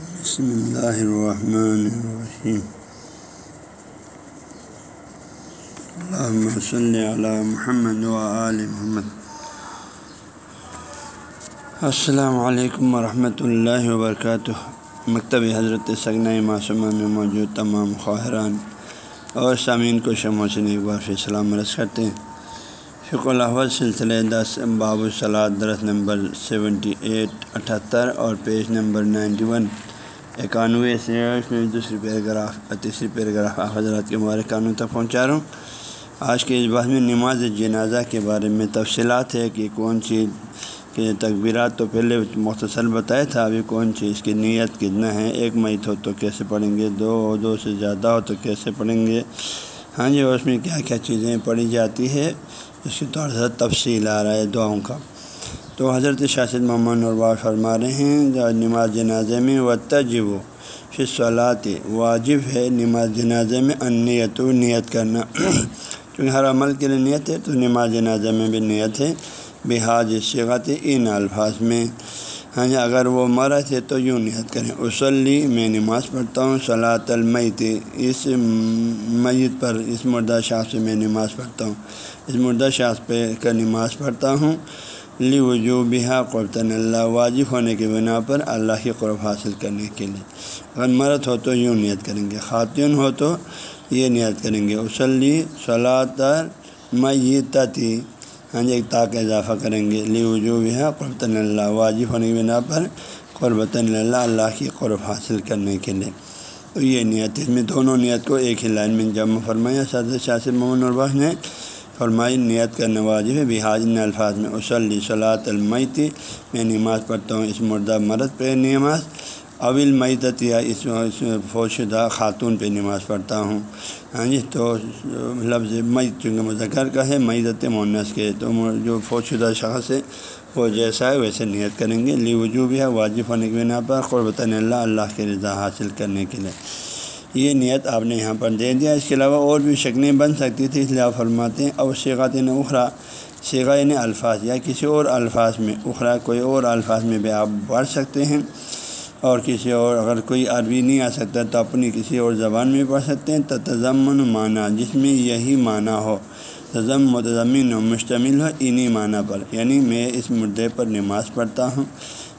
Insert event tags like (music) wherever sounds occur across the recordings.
بسم اللہ الرحمن الرحیم۔ اللہم صلی علی محمد وآل محمد۔ السلام علیکم ورحمۃ اللہ وبرکاتہ۔ مکتب حضرت سگنہ معصومہ میں موجود تمام خواہران اور سامعین کو شمع سے ایک بار پھر سلام رس کرتے ہیں۔ فق الحوض سلسلہ دس، باب الصلاۃ درس نمبر سیونٹی ایٹ، اٹھہتر اور پیج نمبر نائنٹی ون۔ اکانوے سے دوسری پیراگراف تیسری پیراگراف حضرات کے مبارک قانون تک پہنچا رہا ہوں۔ آج کے اس بحث میں نماز جنازہ کے بارے میں تفصیلات ہے کہ کون چیز کے تقبیرات تو پہلے مختصر بتایا تھا، ابھی کون چیز کی نیت کتنا ہے، ایک میت ہو تو کیسے پڑھیں گے، دو ہو، دو سے زیادہ ہو تو کیسے پڑھیں گے۔ ہاں جی اس میں کیا کیا چیزیں پڑھی جاتی ہے، اس کی تھوڑا سا تفصیل آ رہا ہے دعاؤں کا۔ تو حضرت شاشد محمد نروا فرما رہے ہیں نماز جنازے میں و تجب و فصلاط واجب ہے نماز جنازے میں ان نیت و نیت کرنا۔ (clears throat) کیونکہ ہر عمل کے لیے نیت ہے، تو نماز جنازہ میں بھی نیت ہے۔ بحاظ شغت ان الفاظ میں۔ ہاں جی اگر وہ مرت ہے تو یوں نیت کریں۔ اسلی میں نماز پڑھتا ہوں، صلاۃ المیت، اس میت پر، اس مردہ شاخ سے میں نماز پڑھتا ہوں۔ اس مردہ شاخ پہ کا نماز پڑھتا ہوں۔ لی وجوبہ قرطن اللہ واجب ہونے کی بنا پر اللہ کی قرب حاصل کرنے کے لیے۔ اگر مرد ہو تو یوں نیت کریں گے، خاتون ہو تو یہ نیت کریں گے۔ اسلی صلاۃ میتی ہاں جی ایک تاک اضافہ کریں گے۔ لی وجوب ہے قربۃ اللہ واجب ہونے کی بنا پر قربۃ اللہ اللہ کی قرب حاصل کرنے کے لیے۔ تو یہ نیت اس میں دونوں نیت کو ایک ہی لائن میں جمع فرمایا۔ صدر شاثر محمد الباس نے فرمائی، نیت کرنے واجب ہے بحاظ الفاظ میں اسلی صلاۃ المیتی میں نماز پڑھتا ہوں، اس مردہ مرد پہ نماز اول میتت یا اس فوج شدہ خاتون پہ نماز پڑھتا ہوں۔ ہاں جی تو لفظ میت چونکہ مذکر کا ہے میت مونس کے، تو جو فوج شدہ شخص ہے، وہ جیسا ہے، ویسے نیت کریں گے۔ لی وجوب ہے واجب ہونے کی بنا پر قربۃ اللہ اللہ کی رضا حاصل کرنے کے لیے۔ یہ نیت آپ نے یہاں پر دے دیا۔ اس کے علاوہ اور بھی شکلیں بن سکتی تھی اس لیے آپ فرماتے ہیں اور شیخات اخرا شیخا یعنی الفاظ یا کسی اور الفاظ میں، اخرا کوئی اور الفاظ میں بھی آپ پڑھ سکتے ہیں۔ اور کسی اور، اگر کوئی عربی نہیں آ سکتا تو اپنی کسی اور زبان میں پڑھ سکتے ہیں۔ تو تضمن معنی، جس میں یہی معنی ہو۔ تضم، متضمن و مشتمل ہو، انہی معنی پر۔ یعنی میں اس مردے پر نماز پڑھتا ہوں۔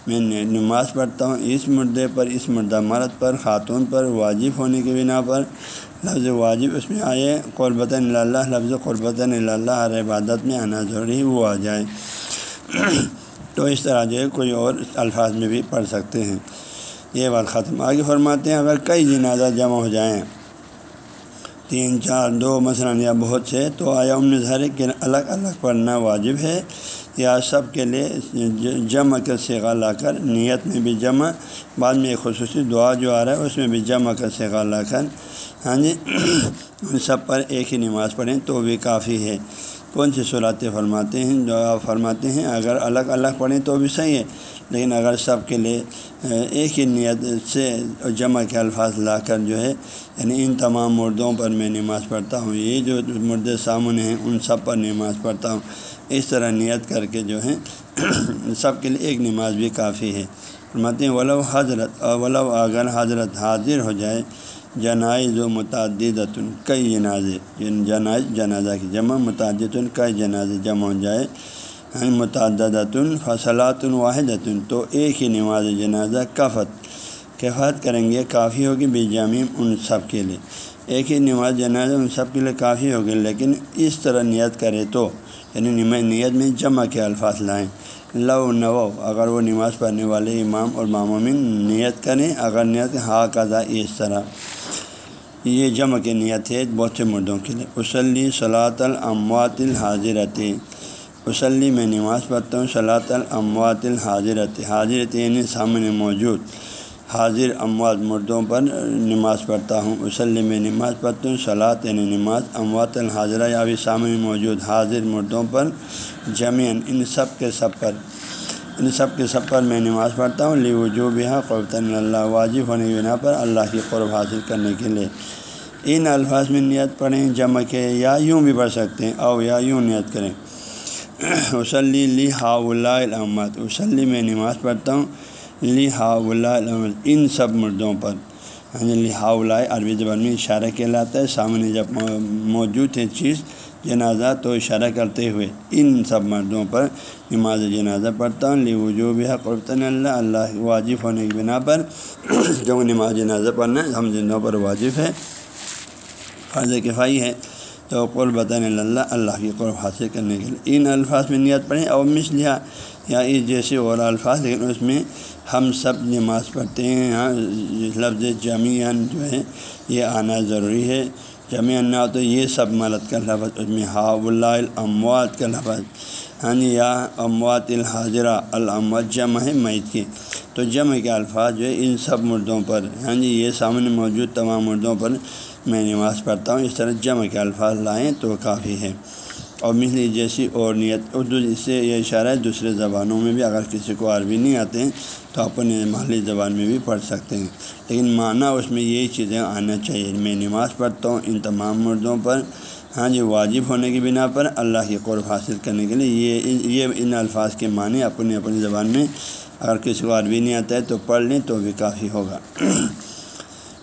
میں نماز پڑھتا ہوں، اس مردے پر، اس مردہ مرد پر، خاتون پر، واجب ہونے کی بنا پر، لفظ واجب اس میں آئے قربۃ اللہ، لفظ قربۃ اللہ، ہر عبادت میں آنا ضروری وہ آ جائے۔ (clears throat) تو اس طرح جو ہے کوئی اور الفاظ میں بھی پڑھ سکتے ہیں۔ یہ بات ختم۔ آگے فرماتے ہیں، اگر کئی جنازہ جمع ہو جائیں، تین، چار، دو مثلاً یا بہت سے، تو آیا ان ظاہر کہ الگ الگ پڑھنا واجب ہے۔ یا سب کے لیے جمع کا سیگا لا کر، نیت میں بھی جمع، بعد میں ایک خصوصی دعا جو آ رہا ہے، اس میں بھی جمع کا سیکا لا کر۔ ہاں جی ان سب پر ایک ہی نماز پڑھیں تو بھی کافی ہے۔ کون سی صورتیں فرماتے ہیں؟ جو آپ فرماتے ہیں، اگر الگ الگ پڑھیں تو بھی صحیح ہے۔ لیکن اگر سب کے لیے ایک ہی نیت سے جمع کے الفاظ لا کر جو ہے یعنی ان تمام مردوں پر میں نماز پڑھتا ہوں، یہ جو مردے سامنے ہیں، ان سب پر نماز پڑھتا ہوں، اس طرح نیت کر کے جو ہے، (clears throat) سب کے لیے ایک نماز بھی کافی ہے۔ فرماتے ہیں، ولو حضرت، ولو اگر حضرت حاضر ہو جائے، جنائز و متعدد کئی جنازے جنائز جنازہ کی جمع متعدد کئی جنازے جمع ہو جائے متعدد فصلات واحد تو ایک ہی نماز جنازہ کفت۔ کفت کریں گے کافی ہوگی بے جامع ان سب کے لیے۔ ایک ہی نماز جنازہ ان سب کے لیے کافی ہوگی، لیکن اس طرح نیت کرے تو یعنی نیت میں جمع کے الفاظ لائیں۔ لو نو اگر وہ نماز پڑھنے والے امام اور معمومین نیت کریں، اگر نیت ہا قضا اس طرح۔ یہ جمع کی نیت ہے بہت سے مردوں کے لیے۔ اسلی صلاۃ الاموات الحاضرت وسلی میں نماز پڑھتا ہوں صلاۃ الاموات الحاضرت۔ حاضرت یعنی سامنے موجود۔ حاضر اموات مردوں پر نماز پڑھتا ہوں۔ وسلی میں نماز پڑھتا ہوں صلاۃ یعنی نماز۔ اموات الحاضرہ یا ابھی سامنے موجود۔ حاضر مردوں پر جمین ان سب کے سب پر۔ ان سب کے سب پر میں نماز پڑھتا ہوں۔ لی وجوب یہاں قربۃ اللہ، واجب ہونے کی بنا پر اللہ کی قرب حاصل کرنے کے لیے۔ ان الفاظ میں نیت پڑھیں، جمع کے یا یوں بھی پڑھ سکتے ہیں، او یا یوں نیت کریں۔ وسلی لی ہا علامات وسلی میں نماز پڑھتا ہوں. لہا ان سب مردوں پر. ہاں جی لہا عربی زبان میں اشارہ کہلاتا ہے. سامنے جب موجود ہے چیز، جنازہ تو اشارہ کرتے ہوئے. ان سب مردوں پر نماز جنازہ پڑھتا ہوں. لی وجوب ہے قرطن اللہ. اللہ واجب ہونے کی بنا پر (clears throat) جو نماز جنازہ پڑھنا ہم زندوں پر واجب ہے. فرض کفائی ہے. تو قربۃ اللہ اللہ کی قرب حاصل کرنے کے لیے۔ ان الفاظ میں نیت پڑھیں اور مس لیا یا اس جیسے اور الفاظ، لیکن اس میں ہم سب نماز پڑھتے ہیں۔ ہاں لفظ جامع جو ہے، یہ آنا ضروری ہے۔ جمع انا تو یہ سب ملت کا لفظ، اس میں ہا اللہ الاموات کا لفظ۔ ہاں جی یا اموات الحاضرہ، الاموات جمع ہے میت کی تو جمع کے الفاظ جو ہے، ان سب مردوں پر ہاں جی یہ سامنے موجود تمام مردوں پر میں نماز پڑھتا ہوں، اس طرح جمع کے الفاظ لائیں تو کافی ہے۔ اور مثلی جیسی اور نیت، اردو اس سے یہ اشارہ ہے، دوسرے زبانوں میں بھی اگر کسی کو عربی نہیں آتے ہیں، تو اپنے محلی زبان میں بھی پڑھ سکتے ہیں۔ لیکن معنی اس میں یہی چیزیں آنا چاہیے۔ میں نماز پڑھتا ہوں ان تمام مردوں پر ہاں جی واجب ہونے کی بنا پر اللہ کی قرب حاصل کرنے کے لیے یہ یہ ان الفاظ کے معنی اپنی اپنی زبان میں اگر کسی کو عربی نہیں آتا ہے تو پڑھ لیں تو بھی کافی ہوگا۔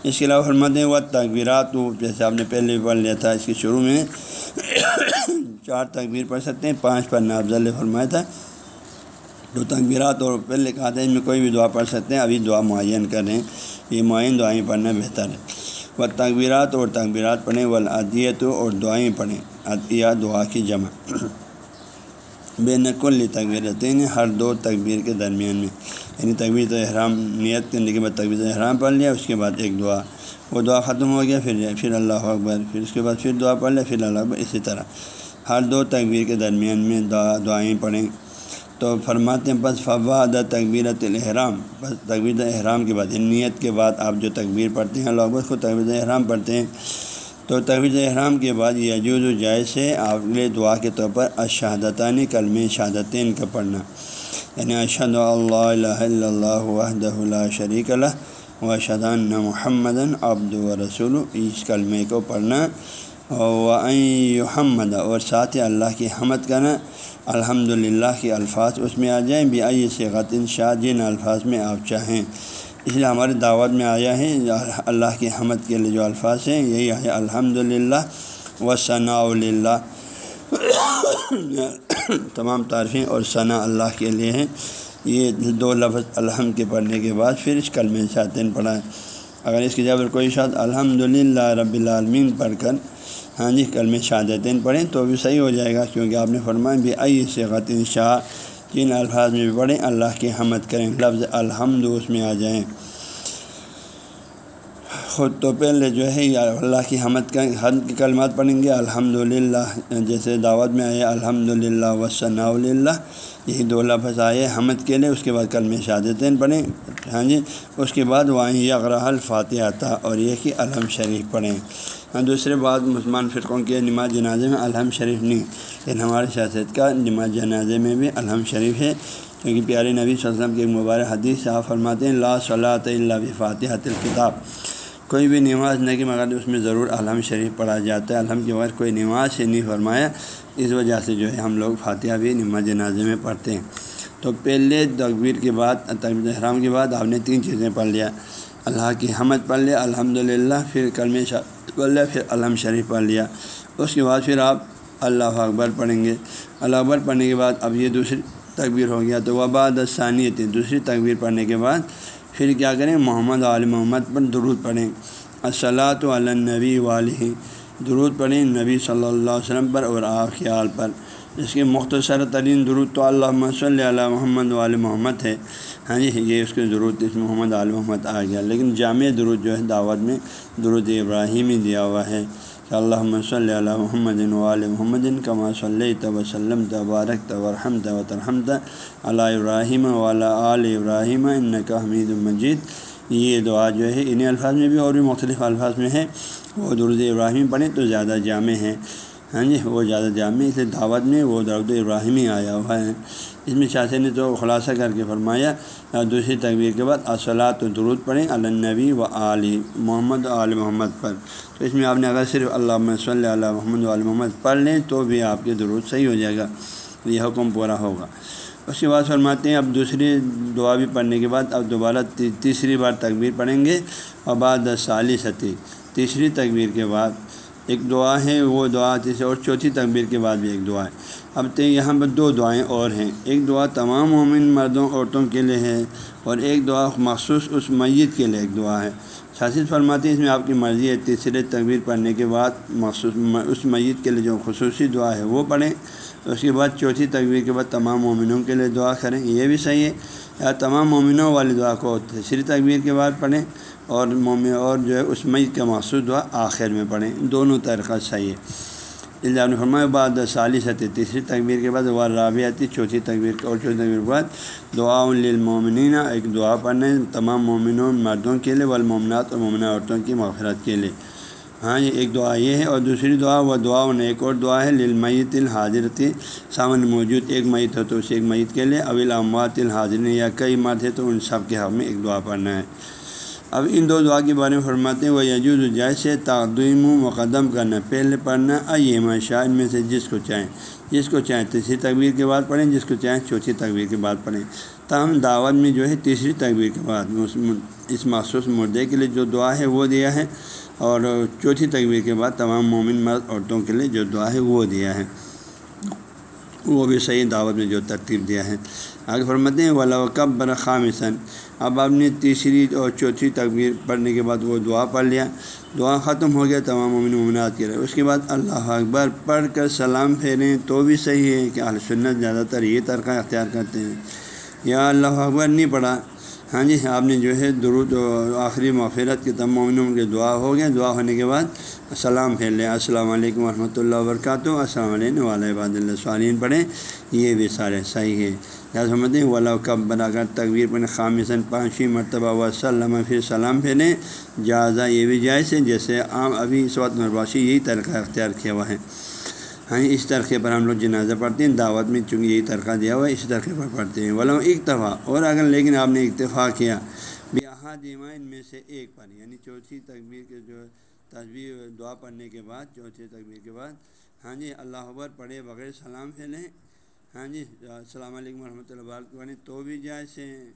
اس کے علاوہ فرماتے ہیں وہ تقبیرات جیسے آپ نے پہلے بھی پڑھ لیا تھا، اس کے شروع میں (coughs) چار تقبیر پڑھ سکتے ہیں، پانچ پر افضل فرمایا تھا۔ دو تقبیرات اور پہلے کہا تھا، اس میں کوئی بھی دعا پڑھ سکتے ہیں، ابھی دعا معین کریں یہ معین دعائیں پڑھنا بہتر ہے۔ وہ تقبیرات اور تقبیرات پڑھیں ولادیت اور دعائیں پڑھیں۔ عطیہ دعا کی جمع۔ (coughs) بے نقل تقبیرتیں ہر دو تقبیر کے درمیان میں۔ یعنی تقبیر احرام نیت کرنے کے بعد تقبیر احرام پڑھ لیا، اس کے بعد ایک دعا، وہ دعا ختم ہو گیا، پھر پھر اللہ اکبر، پھر اس کے بعد پھر دعا پڑھ لیا، پھر اللہ اکبر، اسی طرح۔ ہر دو تقبیر کے درمیان میں دعا، دعائیں پڑھیں۔ تو فرماتے ہیں، بس فواد تقبیرت الحرام بس تقبیر احرام کے بعد یعنی نیت کے بعد آپ جو تقبیر پڑھتے ہیں، اللہ کو تقبیر احرام پڑھتے ہیں۔ تو تقبیر احرام کے بعد یہ عجوز و جائز سے اگلے دعا کے طور پر اشہادتانی کلم شہادتین کا پڑھنا۔ یعنی اشد اللہ اللہ وحدہ اللہ شریک اللہ و شدان محمد عبد و رسول. اس کلمے کو پڑھنا. وحمد اور ساتھ ہی اللہ کی حمد کرنا. الحمد للہ کے الفاظ اس میں آ جائیں. بھی آئی سے غطن شاہ جن الفاظ میں آپ چاہیں. اس لیے ہماری دعوت میں آیا ہے اللہ کی حمد کے لیے جو الفاظ ہیں، یہی ہے الحمد للہ و ثناء اللہ (coughs) تمام تعریفیں اور ثناء اللہ کے لیے ہیں۔ یہ دو لفظ الحمد کے پڑھنے کے بعد پھر اس کلم شاطین پڑھائیں۔ اگر اس کی جگہ پر کوئی شاد الحمد للہ رب العالمین پڑھ کر ہاں جی کلم شہادتین پڑھیں تو بھی صحیح ہو جائے گا۔ کیونکہ آپ نے فرمایا بھی ائی سے غطین شاہ، جن الفاظ میں بھی پڑھیں، اللہ کی حمد کریں، لفظ الحمد اس میں آ جائیں۔ خود تو پہلے جو ہے اللہ کی حمد کا حد کی کلمات پڑھیں گے الحمد للہ جیسے دعوت میں آئے الحمد للہ وسن اللہ یہی دو لفظ آئے حمد کے لیے، اس کے بعد کلم شہادتین پڑھیں۔ ہاں جی اس کے بعد وہیں یغرہ الفاتحہ تھا اور یہ کہ الحم شریف پڑھیں۔ ہاں دوسرے بعد مسلمان فرقوں کے نماز جنازے میں الحم شریف نہیں، لیکن ہمارے شاست کا نماز جنازے میں بھی الحم شریف ہے۔ کیونکہ پیارے نبی صلی اللہ علیہ وسلم کے مبارک حدیث سے آپ فرماتے ہیں، لا صلاۃ اللہ فاتحہ الکتاب۔ کوئی بھی نماز نہیں مگر اس میں ضرور الحم شریف پڑھا جاتا ہے۔ الحم کے بعد کوئی نماز سے نہیں فرمایا۔ اس وجہ سے جو ہے ہم لوگ فاتحہ بھی نماز جنازے میں پڑھتے ہیں۔ تو پہلے تقبیر کے بعد تقبیر احرام کے بعد آپ نے تین چیزیں پڑھ لیا۔ اللہ کی حمد پڑھ لیا الحمد للہ پھر کلم پڑھ لیا، پھر الحم شریف پڑھ لیا۔ اس کے بعد پھر آپ اللہ اکبر پڑھیں گے۔ اللہ اکبر پڑھنے کے بعد اب یہ دوسری تقبیر ہو گیا تو وباد ثانیت دوسری تقبیر پڑھنے کے بعد پھر کیا کریں؟ محمد عال محمد پر درود پڑھیں۔ الصلاۃ علنبی والی درود پڑھیں نبی صلی اللہ علیہ وسلم پر اور خیال پر۔ اس کی مختصر ترین درود تو اللہ صلی اللہ محمد وال محمد ہے۔ ہاں جی یہ اس کی ضرورت اس محمد عال محمد آ گیا۔ لیکن جامع درود جو ہے دعوت میں درود ابراہیمی دیا ہوا ہے۔ کہ اللہ صلی اللہ محمد وال محمد کما صلی وسلم تبارک تورحم و ترحمد علیہ ابراہیم والا آل ابراہیم ان کا حمید المجید یہ دعا جو ہے انہیں الفاظ میں بھی اور بھی مختلف الفاظ میں ہے۔ وہ درود ابراہیم پڑھیں تو زیادہ جامع ہیں۔ ہاں جی وہ زیادہ جامع اس لیے دعوت میں وہ درود ابراہیمی آیا ہوا ہے۔ اس میں چاچے نے تو خلاصہ کر کے فرمایا دوسری تقبیر کے بعد اصلاۃ و درود پڑھیں النبی و علی محمد عال محمد پر۔ تو اس میں آپ نے اگر صرف اللہ صلی اللہ محمد علیہ محمد پڑھ لیں، تو بھی آپ کے درود صحیح ہو جائے گا۔ یہ حکم پورا ہوگا۔ اس کے بعد فرماتے ہیں، اب دوسری دعا بھی پڑھنے کے بعد، اب دوبارہ تیسری بار تکبیر پڑھیں گے۔ اور بعد سالی ستی تیسری تکبیر کے بعد۔ ایک دعا ہے، وہ دعا تیسری اور چوتھی تکبیر کے بعد بھی ایک دعا ہے۔ اب تو یہاں پر دو دعائیں اور ہیں۔ ایک دعا تمام مومن مردوں، عورتوں کے لیے ہے اور ایک دعا مخصوص اس میت کے لیے ایک دعا ہے۔ شاست فرماتے ہیں، اس میں آپ کی مرضی ہے، تیسرے تکبیر پڑھنے کے بعد مخصوص اس میت کے لیے جو خصوصی دعا ہے وہ پڑھیں۔ اس کے بعد چوتھی تکبیر کے بعد تمام مومنوں کے لیے دعا کریں۔ یہ بھی صحیح ہے۔ یا تمام مومنوں والی دعا کو تیسری تکبیر کے بعد پڑھیں۔ اور مومن اور جو ہے اس میت کا مخصوص دعا آخر میں پڑھیں۔ دونوں طریقہ صحیح ہے الزام فرمائے بعد سالی سطح تیسری تکبیر کے بعد وہ رابع آتی چوتھی تکبیر اور چوتھی تکبیر کے بعد دعا للمومنین ایک دعا پڑھنے، تمام مومنوں، مردوں کے لیے والمومنات اور مومنہ عورتوں کی مغفرت کے لیے۔ ہاں یہ ایک دعا یہ ہے۔ اور دوسری دعا، وہ دعا ان ایک اور دعا ہے، للمیت الحاضرتی۔ سامن موجود، ایک میت ہو تو اسے ایک میت کے لیے۔ اول اموات الحاضر یا کئی مرد ہے تو ان سب کے حق میں ایک دعا پڑھنا ہے۔ اب ان دو دعا کے بارے میں فرماتے ہیں وہ یجوز جیسے تعدیم و مقدم کرنا۔ پہلے پڑھنا ایم شاہ ان میں سے جس کو چاہیں۔ جس کو چاہیں تیسری تقبیر کے بعد پڑھیں، جس کو چاہیں چوتھی تقبیر کے بعد پڑھیں۔ تاہم دعوت میں جو ہے تیسری تقبیر کے بعد، اس مخصوص مردے کے لیے جو دعا ہے وہ دیا ہے۔ اور چوتھی تقبیر کے بعد تمام مومن مرد عورتوں کے لیے جو دعا ہے وہ دیا ہے۔ وہ بھی صحیح دعوت میں جو ترتیب دیا ہے۔ آگے فرماتے ہیں ولا کب بر خامسن اب آپ نے تیسری اور چوتھی تقبیر پڑھنے کے بعد وہ دعا پڑھ لیا۔ دعا ختم ہو گیا، تمام مومن ممنات کے رہے اس کے بعد اللہ اکبر پڑھ کر سلام پھیریں، تو بھی صحیح ہے کہ سنت زیادہ تر یہ ترقہ اختیار کرتے ہیں۔ یا اللہ اکبر، نہیں پڑھا۔ ہاں جی آپ نے جو ہے درود آخری مغفرت کے تمام مومنوں کے دعا ہو گیا دعا ہونے کے بعد السلام پھیل لیں السلام علیکم ورحمۃ اللہ وبرکاتہ۔ السلام علیکم علیہ اللہ سالین پڑھیں۔ یہ بھی سارے صحیح ہے سمجھتے ہیں ولا کب بنا کر تقبیر پڑھیں خامصن پانچویں مرتبہ وسلم پھر سلام پھیلیں جائزہ یہ بھی جائز ہے جیسے عام ابھی اس وقت مرباشی یہی طریقہ اختیار کیا ہوا ہے۔ ہاں اس طرقے پر ہم لوگ جنازہ پڑھتے ہیں، دعوت میں چونکہ یہی طرقہ دیا ہوا ہے اس طرقے پر پڑھتے ہیں۔ ولا اکتفا اور اگر لیکن آپ نے اتفاق کیا بیاہ ان میں سے ایک پر یعنی چوتھی تقبیر کے جو تصویر دعا پڑھنے کے بعد چوتھی تقبیر کے بعد ہاں جی اللہ اکبر پڑھے بغیر سلام پھیلیں ہاں جی السلام علیکم ورحمۃ اللہ وبرکاتہ۔ یعنی تو بھی جائز ہیں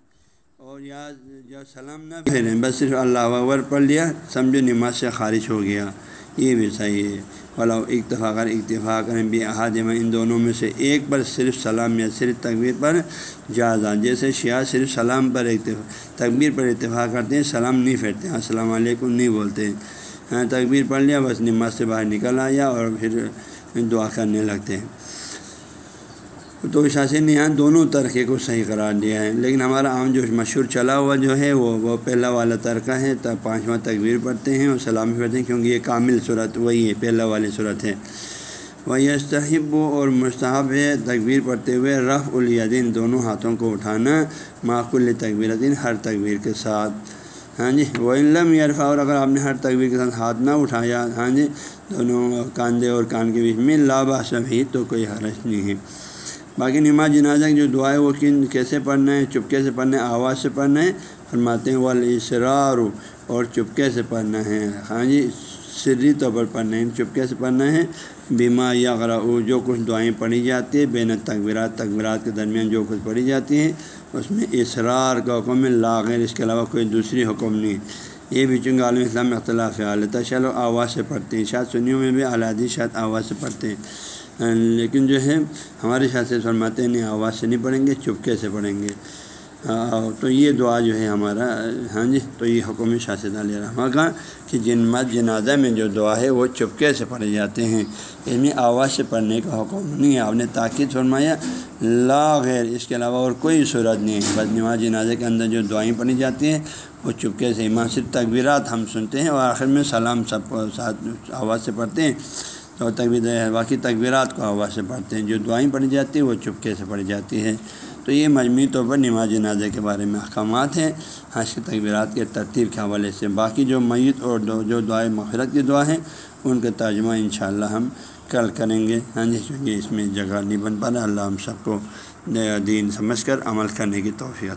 اور یا جو سلام نہ پھیلیں بس صرف اللہ اکبر پڑھ لیا، سمجھو نماز سے خارج ہو گیا۔ یہ بھی صحیح ہے۔ ولا اتفاق اتفاق بھی احادم ان دونوں میں سے ایک پر صرف سلام یا صرف تقبیر پر جائزہ جیسے شیعہ صرف سلام پر تقبیر پر اتفاق کرتے ہیں، سلام نہیں پھیرتے ہیں السلام علیکم نہیں بولتے۔ ہیں تقبیر پڑھ لیا، بس نماز سے باہر نکل آیا اور پھر دعا کرنے لگتے ہیں۔ تو شاسی نے یہاں دونوں طرقے کو صحیح قرار دیا ہے، لیکن ہمارا عام جو مشہور چلا ہوا جو ہے، وہ وہ پہلا والا ترقہ ہے، تب پانچواں تقبیر پڑھتے ہیں اور سلام پڑھتے ہیں، کیونکہ یہ کامل صورت، وہی ہے، پہلا والی صورت ہے۔ وہ استحب اور مستحب ہے تقبیر پڑھتے ہوئے رف الیدین دونوں ہاتھوں کو اٹھانا معقول تقبیر دین ہر تقبیر کے ساتھ۔ ہاں جی وہ علم یارفا اور اگر آپ نے ہر تقبیر کے ساتھ ہاتھ نہ اٹھایا ہاں جی دونوں کاندھے اور کان کے بیچ میں لابا سبھی تو کوئی حرج نہیں ہے۔ باقی نماز جنازہ کی جو دعا ہے، وہ کن کیسے پڑھنا ہے چپکے سے پڑھنا ہے، آواز سے پڑھنا ہے، فرماتے ہیں والاسرار، اور چپکے سے پڑھنا ہے ہاں جی سری طور پر پڑھنا ہے چپکے سے پڑھنا ہے بیما یا غرا جو کچھ دعائیں پڑھی جاتی ہیں، بین تقبرات تقبرات کے درمیان جو کچھ پڑھی جاتی ہیں، اس میں اسرار کا حکم ہے لاغیر اس کے علاوہ کوئی دوسری حکم نہیں یہ بھی چونکہ عالم اسلام میں اختلاف ہے چلو آواز سے پڑھتے ہیں۔ شاید سنیوں میں بھی، اعلیٰ شاید آواز سے پڑھتے ہیں۔ لیکن جو ہے، ہمارے ساتھ سے فرماتے ہیں آواز سے نہیں پڑھیں گے، چپکے سے پڑھیں گے۔ تو یہ دعا جو ہے ہمارا ہاں جی تو یہ حکومت شاست علیہ رحمٰ کا کہ جن مت جنازہ میں جو دعا ہے وہ چپکے سے پڑھے جاتے ہیں۔ اس میں آواز سے پڑھنے کا حکم نہیں ہے۔ آپ نے تاکید فرمایا، لا غیر، اس کے علاوہ اور کوئی صورت نہیں ہے۔ بس نماز جنازے کے اندر جو دعائیں پڑھی جاتی ہیں، وہ چپکے سے ایمان، صرف تقبیرات ہم سنتے ہیں اور آخر میں سلام سب ساتھ آواز سے پڑھتے ہیں۔ تو تقبیر باقی تقبیرات کو آواز سے پڑھتے ہیں۔ جو دعائیں پڑھی جاتی ہیں، وہ چپکے سے پڑھی جاتی ہے تو یہ مجموعی طور پر نماز جنازہ کے بارے میں احکامات ہیں۔ حج کی تقبیرات کے ترتیب کے حوالے سے۔ باقی جو میت اور جو دعائیں مغفرت کی دعا ہیں، ان کا ترجمہ انشاءاللہ ہم کل کریں گے۔ ہاں جی کیونکہ اس میں جگہ نہیں بن پا رہا۔ اللہ ہم سب کو دین سمجھ کر عمل کرنے کی توفیع